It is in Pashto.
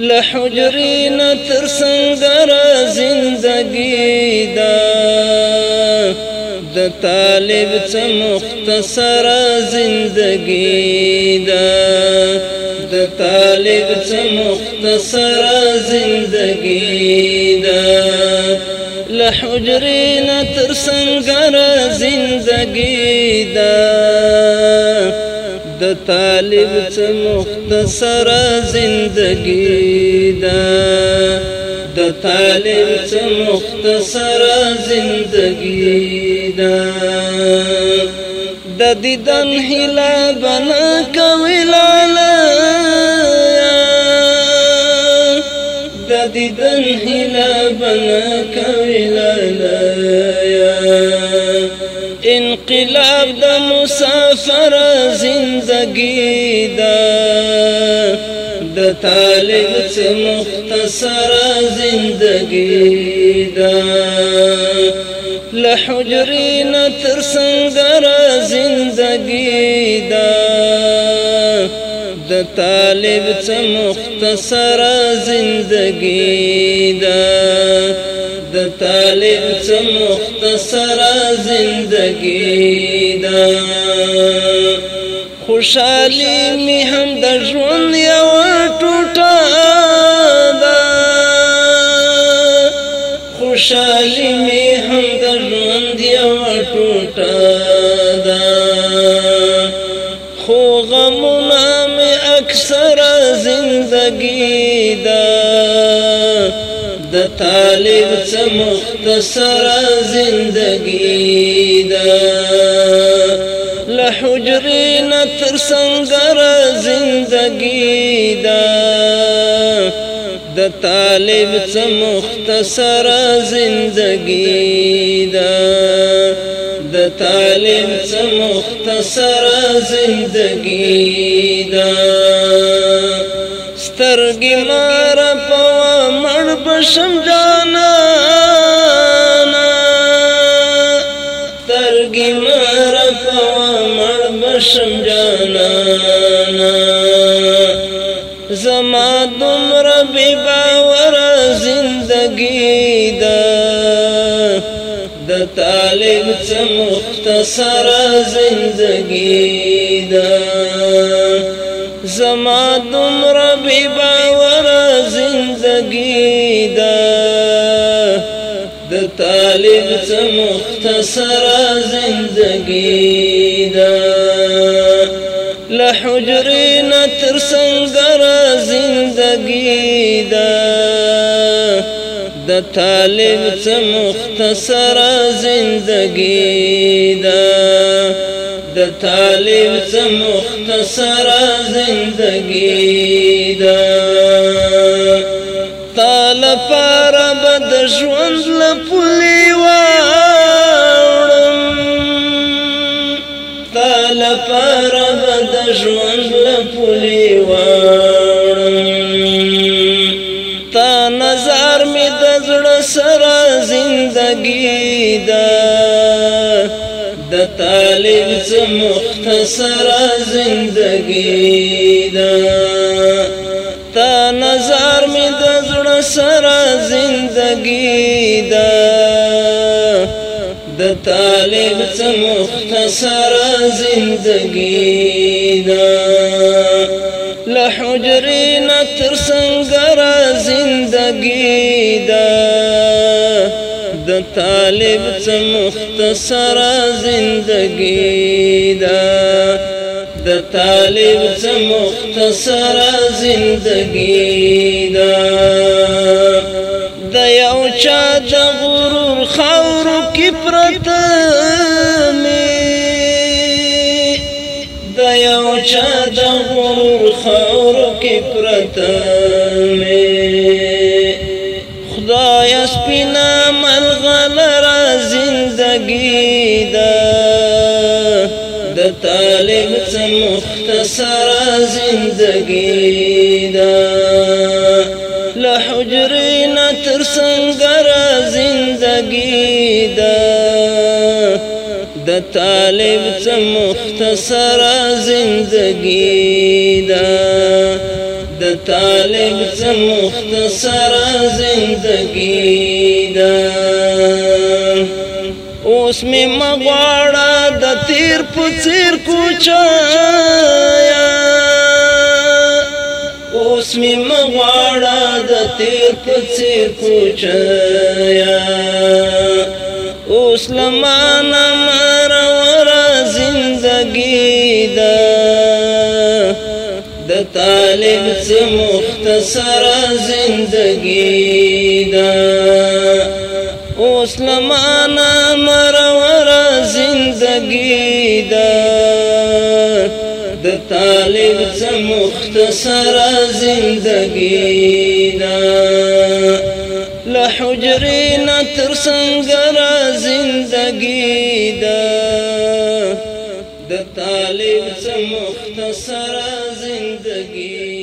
له حجرې نه زندگی دا دا طالب تا مختصر زندگی دا دا طالب تا مختصر زندگی دا له حجرې نه زندگی دا طالب چه مختصر زندگی ده د طالب څه مختصر زندگی دا د دیدن هلا بنا کویلالا د دیدن هلا بنا کویلالا انقلاب دا مسافر زندگی دا دا طالب سے مختصر زندگی دا لحجرین ترسنگر زندگی دا دا طالب سے مختصر زندگی دا تعلیم څه مختصره زندگی دا خوشحالي می هم د ژوند یو ټوټه دا خوشحالي می هم د ژوند یو ټوټه دا خو غمونه می اکثر زندگی دا د طالب څه مختصر زندگی دا له حجرې نه تر څنګه زندگی دا د طالب څه مختصر زندگی دا د طالب څه مختصر زندگی دا سترګې ما شم جانانا ترگی مرفا مر بشم جانا زما دمر بی باور زندگی دا د طالب چه مختصر زندگی دا زما دمر بی باور قلبت مختصر زندگی دا لحجری نتر سنگر زندگی دا د طالب مختصر زندگی دا دا طالبت مختصر زندگی دا طالب پر بد ژوند ژوند لپولی وړم تا نظر می د زړه سره زندگی ده د طالب ز مختصر زندگی ده تا نظر می د زړه سره زندگی د طالب څه مختصر زندگی دا له حجرې نه تر څنګه زندگی دا د طالب څه مختصر زندگی دا د طالب څه مختصر زندگی دا د یو چا دغه پرت می د یو چا د غرور خور کې پرت می خدای سپینا ملغل را زندګی دا د طالب څخه مختصر زندګی دا له حجرې تر څنګه زندګی طالب څه مختصر زندگی دا د طالب څه مختصر زندگی دا اوس می مغواړه د تیر په تیر کوچا اوس می مغواړه د تیر په تیر کوچا اوس لمانم بس مختصر زندگی دا اوس لمانا مرور زندگی دا د طالب څه مختصر زندگی دا له حجرې نه زندگی دا د طالب څه مختصر زندگی دا